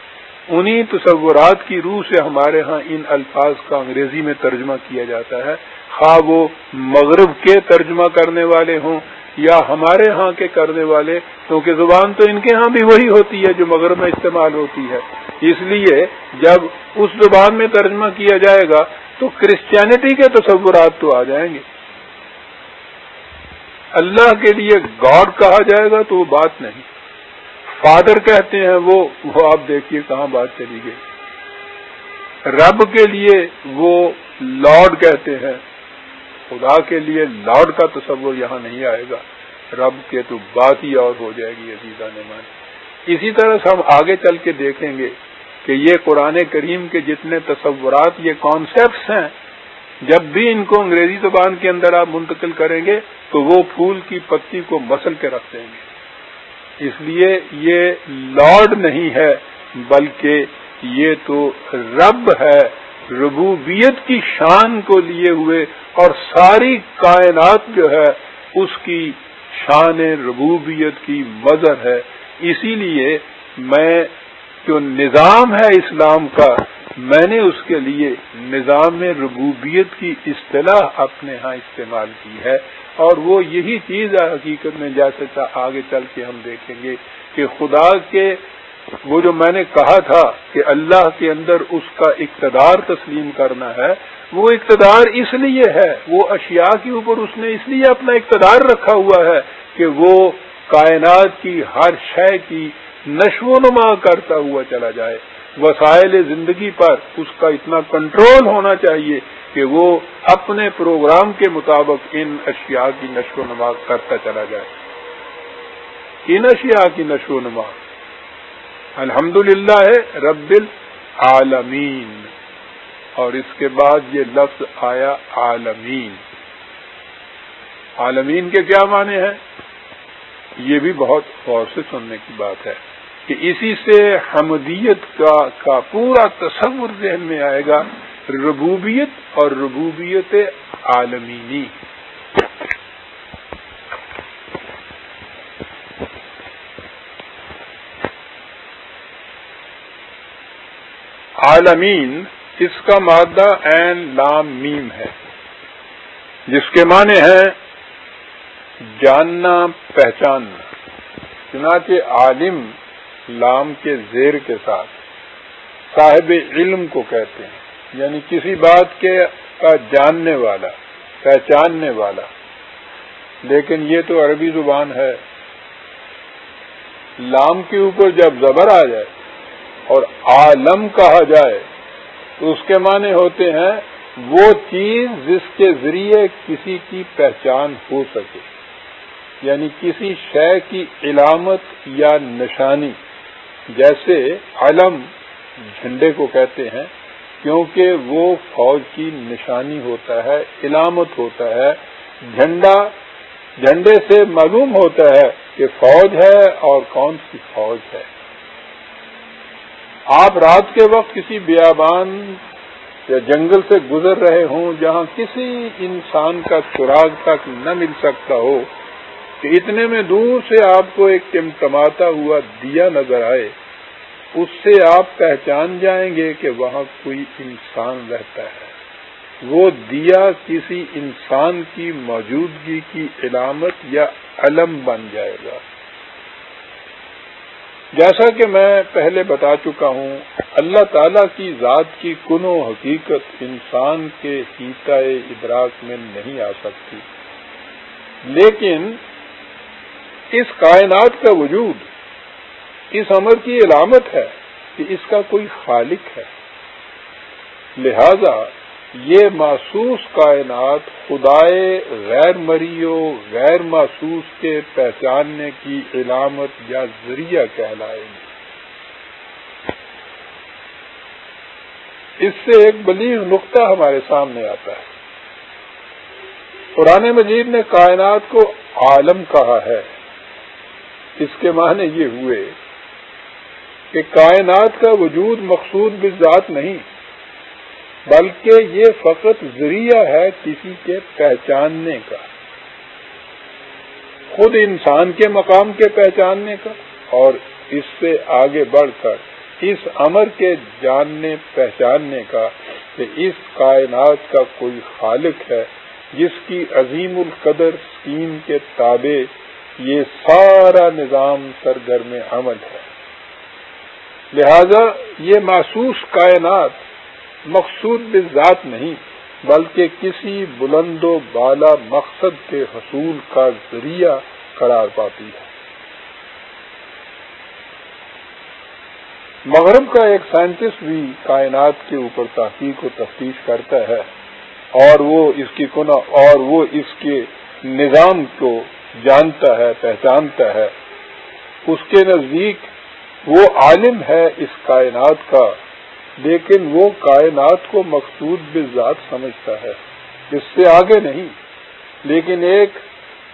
انہی تصورات کی روح سے ہمارے ہاں ان الفاظ کا انگریزی میں ترجمہ کیا جاتا ہے۔ خواہ وہ مغرب کے ترجمہ کرنے والے ہوں یا ہمارے ہاں کے کرنے والے، کیونکہ زبان تو ان کے ہاں بھی وہی ہوتی ہے جو مغرب میں استعمال ہوتی ہے۔ اس لیے جب اس زبان میں ترجمہ کیا جائے گا، تو کرسچینٹی کے تصورات تو آ جائیں گے۔ اللہ کے لیے گاڈ کہا جائے گا تو وہ بات نہیں۔ فادر کہتے ہیں وہ وہ آپ دیکھیے کہاں بات چلی گئی۔ رب کے لیے وہ لارڈ کہتے ہیں۔ خدا کے لیے لارڈ کا تصور یہاں نہیں آئے گا۔ رب کے تو بات ہی اور ہو جائے گی عزیزہ نے مان اسی طرح سے ہم آگے چل کے دیکھیں گے کہ یہ قرآن کریم کے جتنے تصورات، یہ کانسیپٹس ہیں، جب بھی ان کو انگریزی زبان کے اندر آپ منتقل کریں گے تو وہ پھول کی پتی کو مسل کے رکھ دیں گے۔ اس لیے یہ لارڈ نہیں ہے، بلکہ یہ تو رب ہے۔ ربوبیت کی شان کو لیے ہوئے اور ساری کائنات جو ہے، اس کی شان ربوبیت کی مظر ہے۔ اسی لیے میں جو نظام ہے اسلام کا، میں نے اس کے لیے نظام ربوبیت کی اصطلاح اپنے ہاں استعمال کی ہے۔ اور وہ یہی چیز ہے، حقیقت میں جیسے آگے چل کے ہم دیکھیں گے کہ خدا کے وہ جو میں نے کہا تھا کہ اللہ کے اندر اس کا اقتدار تسلیم کرنا ہے، وہ اقتدار اس لیے ہے، وہ اشیاء کے اوپر اس نے اس لیے اپنا اقتدار رکھا ہوا ہے کہ وہ کائنات کی ہر شے کی نشو و نما کرتا ہوا چلا جائے۔ وسائل زندگی پر اس کا اتنا کنٹرول ہونا چاہیے کہ وہ اپنے پروگرام کے مطابق ان اشیاء کی نشو و نما کرتا چلا جائے۔ ان اشیاء کی نشو و نما۔ الحمد للہ ہے رب العالمین اور اس کے بعد یہ لفظ آیا عالمین۔ عالمین کے کیا معنی ہیں؟ یہ بھی بہت غور سے سننے کی بات ہے کہ اسی سے حمدیت کا کا پورا تصور ذہن میں آئے گا ربوبیت اور ربوبیت عالمینی۔ عالمین، اس کا مادہ این لام میم ہے، جس کے معنی ہے جاننا، پہچاننا، چنانچہ عالم لام کے زیر کے ساتھ صاحب علم کو کہتے ہیں یعنی کسی بات کے کا جاننے والا، پہچاننے والا۔ لیکن یہ تو عربی زبان ہے۔ لام کے اوپر جب زبر آ جائے اور عالم کہا جائے، تو اس کے معنی ہوتے ہیں وہ چیز جس کے ذریعے کسی کی پہچان ہو سکے۔ یعنی کسی شے کی علامت یا نشانی، جیسے علم جھنڈے کو کہتے ہیں، کیونکہ وہ فوج کی نشانی ہوتا ہے، علامت ہوتا ہے۔ جھنڈا، جھنڈے سے معلوم ہوتا ہے کہ فوج ہے اور کون سی فوج ہے۔ آپ رات کے وقت کسی بیابان یا جنگل سے گزر رہے ہوں جہاں کسی انسان کا سراغ تک نہ مل سکتا ہو، کہ اتنے میں دور سے آپ کو ایک ٹمٹماتا ہوا دیا نظر آئے، اس سے آپ پہچان جائیں گے کہ وہاں کوئی انسان رہتا ہے۔ وہ دیا کسی انسان کی موجودگی کی علامت یا علم بن جائے گا۔ جیسا کہ میں پہلے بتا چکا ہوں، اللہ تعالی کی ذات کی کن و حقیقت انسان کے ہیتا ادراک میں نہیں آ سکتی۔ لیکن اس کائنات کا وجود، اس عمر کی علامت ہے کہ اس کا کوئی خالق ہے۔ لہذا یہ محسوس کائنات خدائے غیر مریو، غیر محسوس کے پہچاننے کی علامت یا ذریعہ کہلائے گی اس سے ایک بلیغ نقطہ ہمارے سامنے آتا ہے۔ قرآن مجید نے کائنات کو عالم کہا ہے۔ اس کے معنی یہ ہوئے کہ کائنات کا وجود مقصود بذات نہیں۔ بلکہ یہ فقط ذریعہ ہے کسی کے پہچاننے کا، خود انسان کے مقام کے پہچاننے کا، اور اس سے آگے بڑھ کر اس امر کے جاننے، پہچاننے کا کہ اس کائنات کا کوئی خالق ہے، جس کی عظیم القدر اسکیم کے تابع یہ سارا نظام سرگرم عمل ہے۔ لہذا یہ محسوس کائنات مقصود بذات نہیں، بلکہ کسی بلند و بالا مقصد کے حصول کا ذریعہ قرار پاتی ہے۔ مغرب کا ایک سائنٹسٹ بھی کائنات کے اوپر تحقیق و تفتیش کرتا ہے، اور وہ اس کی کنا اور وہ اس کے نظام کو جانتا ہے، پہچانتا ہے۔ اس کے نزدیک وہ عالم ہے اس کائنات کا لیکن وہ کائنات کو مقصود بذات سمجھتا ہے، اس سے آگے نہیں۔ لیکن ایک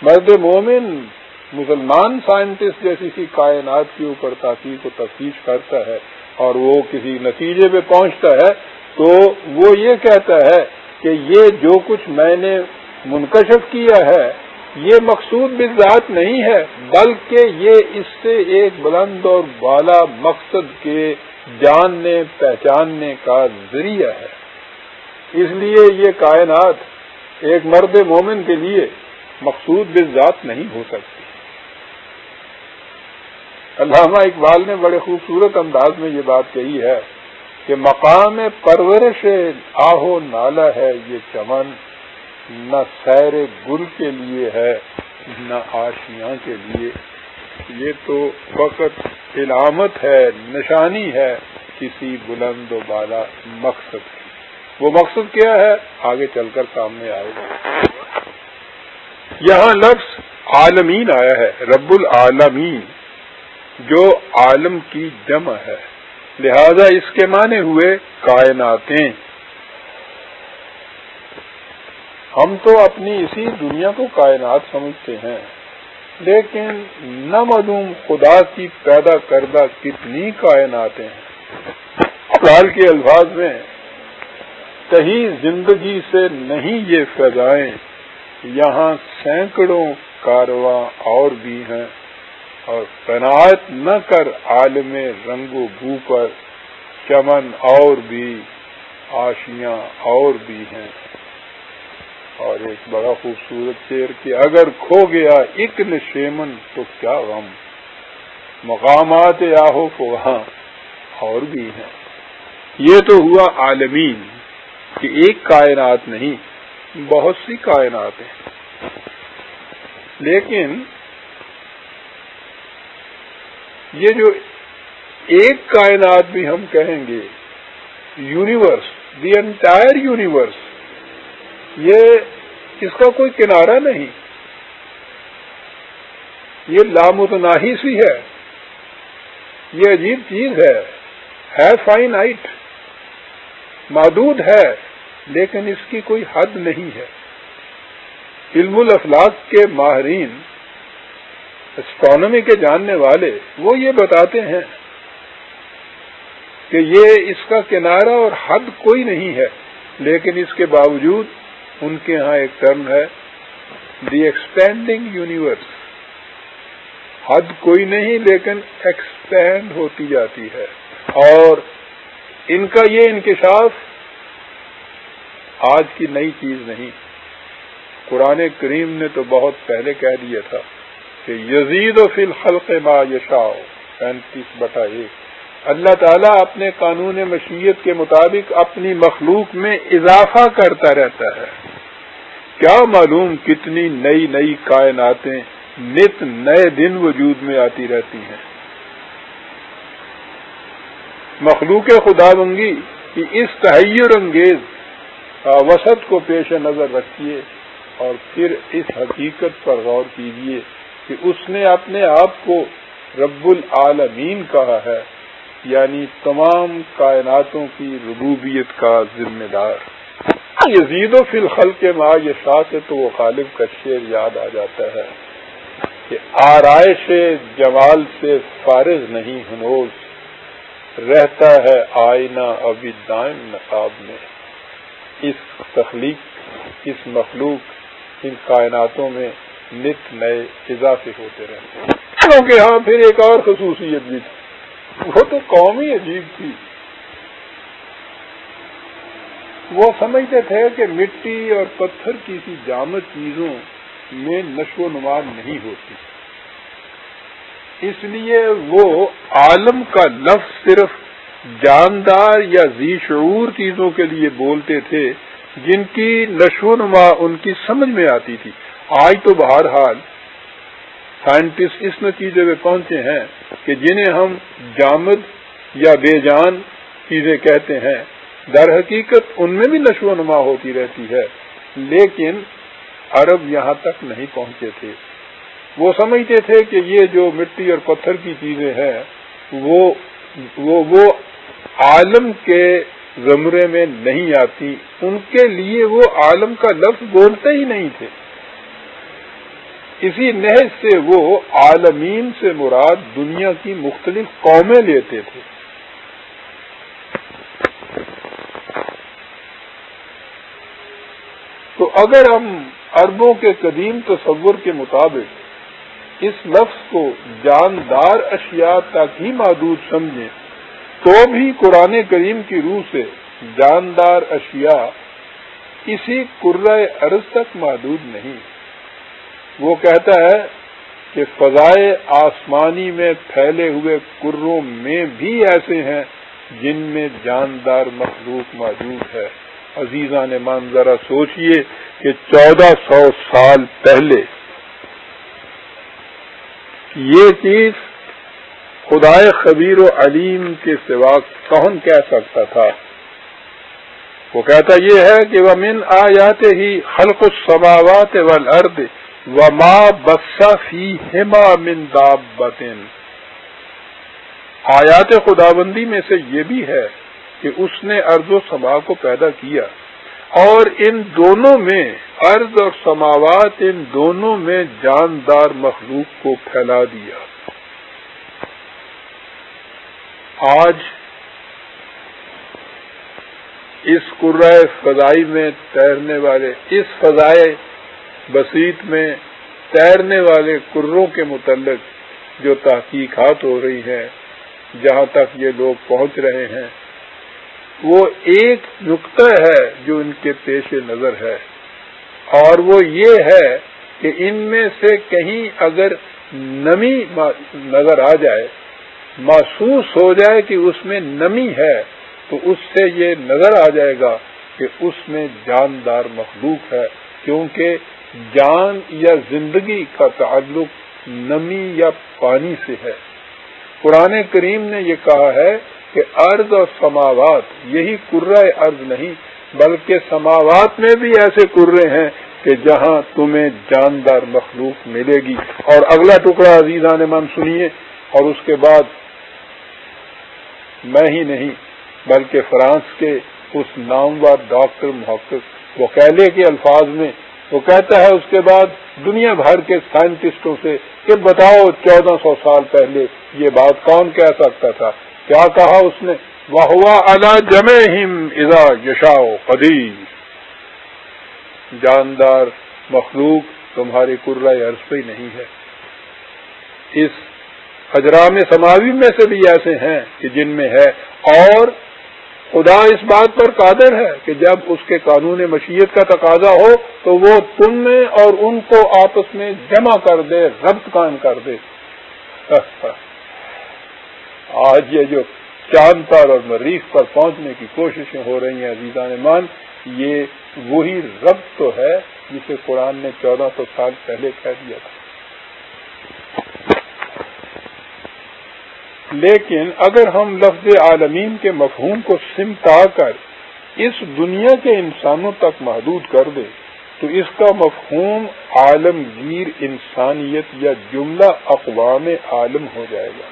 مرد مومن، مسلمان سائنٹسٹ جیسی سی کائنات کے اوپر تحقیق و تفتیش کرتا ہے اور وہ کسی نتیجے پہ پہنچتا ہے، تو وہ یہ کہتا ہے کہ یہ جو کچھ میں نے منکشف کیا ہے یہ مقصود بذات نہیں ہے، بلکہ یہ اس سے ایک بلند اور بالا مقصد کے جاننے، پہچاننے کا ذریعہ ہے۔ اس لیے یہ کائنات ایک مرد مومن کے لیے مقصود بذات نہیں ہو سکتی۔ علامہ اقبال نے بڑے خوبصورت انداز میں یہ بات کہی ہے کہ مقام پرورش آہو نالا ہے، یہ چمن۔ نہ سیر گل کے لیے ہے، نہ آشیاں کے لیے۔ یہ تو فقط علامت ہے، نشانی ہے، کسی بلند و بالا مقصد کی۔ وہ مقصد کیا ہے؟ آگے چل کر سامنے آئے۔ گا یہاں لفظ عالمین آیا ہے، رب العالمین، جو عالم کی جمع ہے۔ لہذا اس کے معنی ہوئے کائناتیں۔ ہم تو اپنی اسی دنیا کو کائنات سمجھتے ہیں، لیکن نہ معلوم خدا کی پیدا کردہ کتنی کائناتیں ہیں۔ لال کے الفاظ میں، کہیں زندگی سے نہیں یہ فضائیں، یہاں سینکڑوں کارواں اور بھی ہیں۔ اور تناعت نہ کر عالم رنگ و بو پر، چمن اور بھی، آشیاں اور بھی ہیں۔ اور ایک بڑا خوبصورت شیر کہ اگر کھو گیا ایک نشیمن تو کیا غم؟ مقامات آہو کو وہاں اور بھی ہیں۔ یہ تو ہوا عالمین کہ ایک کائنات نہیں، بہت سی کائنات ہیں۔ لیکن یہ جو ایک کائنات بھی ہم کہیں گے، یونیورس، دی انٹائر یونیورس یہ اس کا کوئی کنارہ نہیں۔ یہ لامتناہی سی ہے۔ یہ عجیب چیز ہے۔ ہے فائن آئٹ محدود ہے، لیکن اس کی کوئی حد نہیں ہے۔ علم الافلاق کے ماہرین اسٹرانومی کے جاننے والے، وہ یہ بتاتے ہیں کہ یہ اس کا کنارہ اور حد کوئی نہیں ہے، لیکن اس کے باوجود ان کے ہاں ایک ٹرم ہے، دی ایکسپینڈنگ یونیورس۔ حد کوئی نہیں، لیکن ایکسپینڈ ہوتی جاتی ہے۔ اور ان کا یہ انکشاف، آج کی نئی چیز نہیں۔ قرآن کریم نے تو بہت پہلے کہہ دیا تھا کہ یزید و فی الخلق ما یشاء۔ پینتیس بٹا ایک۔ اللہ تعالیٰ اپنے قانون مشیت کے مطابق اپنی مخلوق میں اضافہ کرتا رہتا ہے۔ کیا معلوم کتنی نئی نئی کائناتیں نت نئے دن وجود میں آتی رہتی ہیں۔ مخلوق خدا بنگی کی اس تحیر انگیز وسط کو پیش نظر رکھیے اور پھر اس حقیقت پر غور کیجیے کہ اس نے اپنے آپ کو رب العالمین کہا ہے۔ یعنی تمام کائناتوں کی ربوبیت کا ذمہ دار۔ ہاں، یزید و فی الخل کے ماں یہ شاہ سے تو وہ خالب کا شعر یاد آ جاتا ہے کہ آرائش جمال سے فارغ نہیں ہنوز، رہتا ہے آئینہ ابھی دائم نقاب میں۔ اس تخلیق، اس مخلوق ان کائناتوں میں نت نئے اضافے ہوتے رہتے ہیں۔ کیونکہ ہاں پھر ایک اور خصوصیت بھی تھی۔ وہ تو قوم ہی عجیب تھی۔ وہ سمجھتے تھے کہ مٹی اور پتھر کی سی جامد چیزوں میں نشو و نما نہیں ہوتی۔ اس لیے وہ عالم کا لفظ صرف جاندار یا ذی شعور چیزوں کے لیے بولتے تھے، جن کی نشو و نما ان کی سمجھ میں آتی تھی۔ آج تو بہرحال سائنٹسٹ اس نتیجے میں پہنچے ہیں کہ جنہیں ہم جامد یا بے جان چیزیں کہتے ہیں۔ در حقیقت ان میں بھی نشو و نما ہوتی رہتی ہے لیکن عرب یہاں تک نہیں پہنچے تھے۔ وہ سمجھتے تھے کہ یہ جو مٹی اور پتھر کی چیزیں ہیں وہ وہ, وہ عالم کے زمرے میں نہیں آتی۔ ان کے لیے وہ عالم کا لفظ بولتے ہی نہیں تھے۔ اسی نحج سے وہ عالمین سے مراد دنیا کی مختلف قومیں لیتے تھے۔ تو اگر ہم اربوں کے قدیم تصور کے مطابق اس لفظ کو جاندار اشیاء تک ہی محدود سمجھیں، تو بھی قرآن کریم کی روح سے جاندار اشیاء اسی قرۂ ارض تک محدود نہیں۔ وہ کہتا ہے کہ فضائے آسمانی میں پھیلے ہوئے کروں میں بھی ایسے ہیں جن میں جاندار مخلوق موجود ہے۔ عزیزہ نے مان ذرا سوچئے کہ چودہ سو سال پہلے یہ چیز خدائے خبیر و علیم کے سوا کون کہہ سکتا تھا؟ وہ کہتا یہ ہے کہ وہ من آ جاتے ہی خلق السماوات والارض وما بسا فی ہما من داب آیات خداوندی میں سے یہ بھی ہے کہ اس نے ارض و سما کو پیدا کیا اور ان دونوں میں ارض اور سماوات ان دونوں میں جاندار مخلوق کو پھیلا دیا۔ آج اس قرائے فضائی میں تیرنے والے، اس فضائے بسیط میں تیرنے والے کروں کے متعلق جو تحقیقات ہو رہی ہیں، جہاں تک یہ لوگ پہنچ رہے ہیں، وہ ایک نقطہ ہے جو ان کے پیش نظر ہے۔ اور وہ یہ ہے کہ ان میں سے کہیں اگر نمی نظر آ جائے، محسوس ہو جائے کہ اس میں نمی ہے، تو اس سے یہ نظر آ جائے گا کہ اس میں جاندار مخلوق ہے، کیونکہ جان یا زندگی کا تعلق نمی یا پانی سے ہے۔ قرآن کریم نے یہ کہا ہے کہ ارض اور سماوات یہی کرہ ارض نہیں، بلکہ سماوات میں بھی ایسے کرے ہیں کہ جہاں تمہیں جاندار مخلوق ملے گی۔ اور اگلا ٹکڑا عزیزہ نے من، سنیے۔ اور اس کے بعد میں ہی نہیں، بلکہ فرانس کے اس نامور ڈاکٹر محقق وکیلے کے الفاظ میں وہ کہتا ہے اس کے بعد دنیا بھر کے سائنٹسٹوں سے کہ بتاؤ چودہ سو سال پہلے یہ بات کون کہہ سکتا تھا؟ کیا کہا اس نے؟ وہ ہوا الا جمع ہم ادا یشاؤ قدیم جاندار مخلوق تمہاری عرض پہ نہیں ہے۔ اس اجرام سماوی میں سے بھی ایسے ہیں کہ جن میں ہے اور خدا اس بات پر قادر ہے کہ جب اس کے قانون مشیت کا تقاضا ہو تو وہ تم میں اور ان کو آپس میں جمع کر دے، ربط قائم کر دے۔ [LAUGHS] آج یہ جو چاند پر اور مریخ پر پہنچنے کی کوششیں ہو رہی ہیں عزیزان مان یہ وہی رب تو ہے جسے قرآن نے چودہ سو سال پہلے کہہ دیا تھا۔ لیکن اگر ہم لفظ عالمین کے مفہوم کو سمٹا کر اس دنیا کے انسانوں تک محدود کر دیں تو اس کا مفہوم عالمگیر انسانیت یا جملہ اقوام عالم ہو جائے گا۔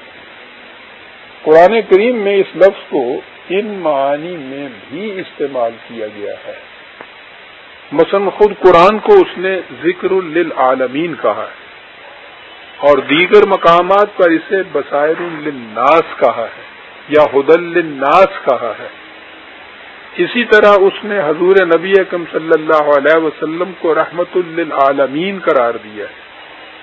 قرآن کریم میں اس لفظ کو ان معانی میں بھی استعمال کیا گیا ہے۔ مثلا خود قرآن کو اس نے ذکر للعالمین کہا ہے۔ اور دیگر مقامات پر اسے بصائر للناس کہا ہے، یا حدل للناس کہا ہے۔ اسی طرح اس نے حضور نبی اکم صلی اللہ علیہ وسلم کو رحمت للعالمین قرار دیا ہے۔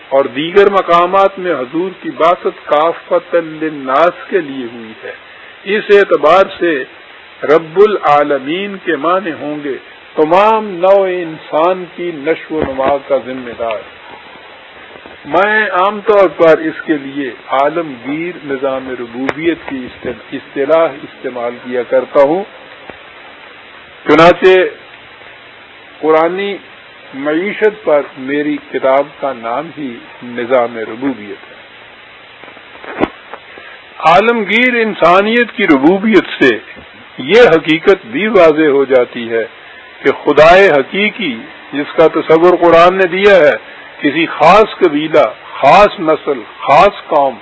اور دیگر مقامات میں حضور کی باسط کافت الناس کے لیے ہوئی ہے۔ اس اعتبار سے رب العالمین کے معنی ہوں گے تمام نو انسان کی نشو و نما کا ذمہ دار۔ میں عام طور پر اس کے لیے عالمگیر نظام ربوبیت کی اصطلاح استعمال کیا کرتا ہوں۔ چنانچہ قرآنی معیشت پر میری کتاب کا نام ہی نظام ربوبیت ہے۔ عالمگیر انسانیت کی ربوبیت سے یہ حقیقت بھی واضح ہو جاتی ہے کہ خدائے حقیقی، جس کا تصور قرآن نے دیا ہے کسی خاص قبیلہ، خاص نسل، خاص قوم،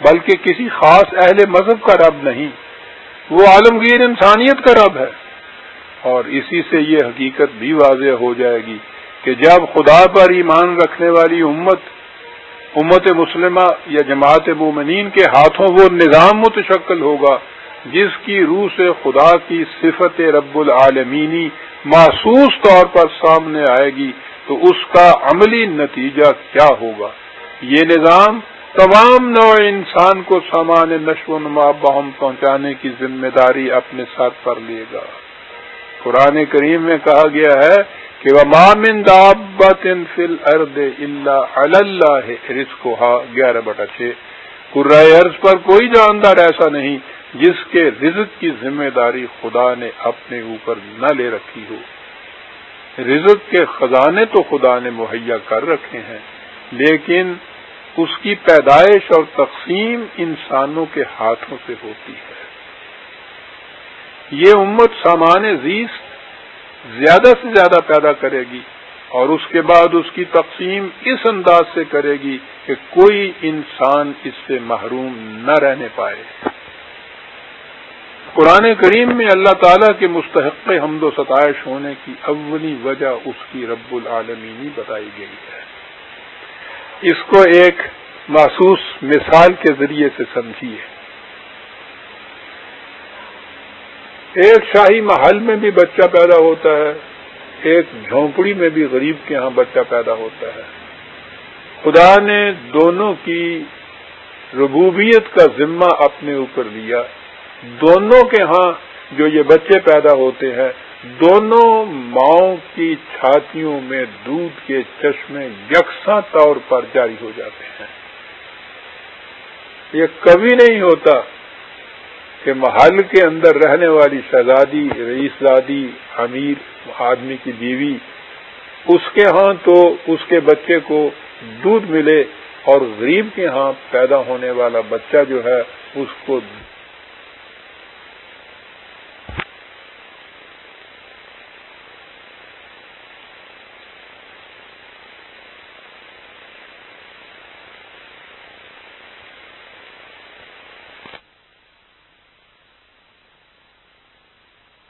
بلکہ کسی خاص اہل مذہب کا رب نہیں، وہ عالمگیر انسانیت کا رب ہے۔ اور اسی سے یہ حقیقت بھی واضح ہو جائے گی کہ جب خدا پر ایمان رکھنے والی امت امت مسلمہ یا جماعت مومنین کے ہاتھوں وہ نظام متشکل ہوگا، جس کی روح سے خدا کی صفت رب العالمینی محسوس طور پر سامنے آئے گی تو اس کا عملی نتیجہ کیا ہوگا؟ یہ نظام تمام نو انسان کو سامان نشو و نما بہم پہنچانے کی ذمہ داری اپنے ساتھ پر لے گا۔ قرآن کریم میں کہا گیا ہے کہ وہ مامن دابت فل ارد اللہ اللہ رسک گیارہ بٹا چھ۔ قرائے عرض پر کوئی جاندار ایسا نہیں جس کے رزق کی ذمہ داری خدا نے اپنے اوپر نہ لے رکھی ہو۔ رزق کے خزانے تو خدا نے مہیا کر رکھے ہیں، لیکن اس کی پیدائش اور تقسیم انسانوں کے ہاتھوں سے ہوتی ہے۔ یہ امت سامان زیس زیادہ سے زیادہ پیدا کرے گی اور اس کے بعد اس کی تقسیم اس انداز سے کرے گی کہ کوئی انسان اس سے محروم نہ رہنے پائے۔ قرآن کریم میں اللہ تعالیٰ کے مستحق حمد و ستائش ہونے کی اولی وجہ اس کی رب العالمینی بتائی گئی ہے۔ اس کو ایک محسوس مثال کے ذریعے سے سمجھیے۔ ایک شاہی محل میں بھی بچہ پیدا ہوتا ہے، ایک جھونپڑی میں بھی غریب کے ہاں بچہ پیدا ہوتا ہے۔ خدا نے دونوں کی ربوبیت کا ذمہ اپنے اوپر لیا۔ دونوں کے ہاں جو یہ بچے پیدا ہوتے ہیں، دونوں ماؤں کی چھاتیوں میں دودھ کے چشمے یکساں طور پر جاری ہو جاتے ہیں۔ یہ کبھی نہیں ہوتا کہ محل کے اندر رہنے والی شہزادی، رئیس زادی، امیر آدمی کی بیوی اس کے ہاں تو اس کے بچے کو دودھ ملے اور غریب کے ہاں پیدا ہونے والا بچہ جو ہے، اس کو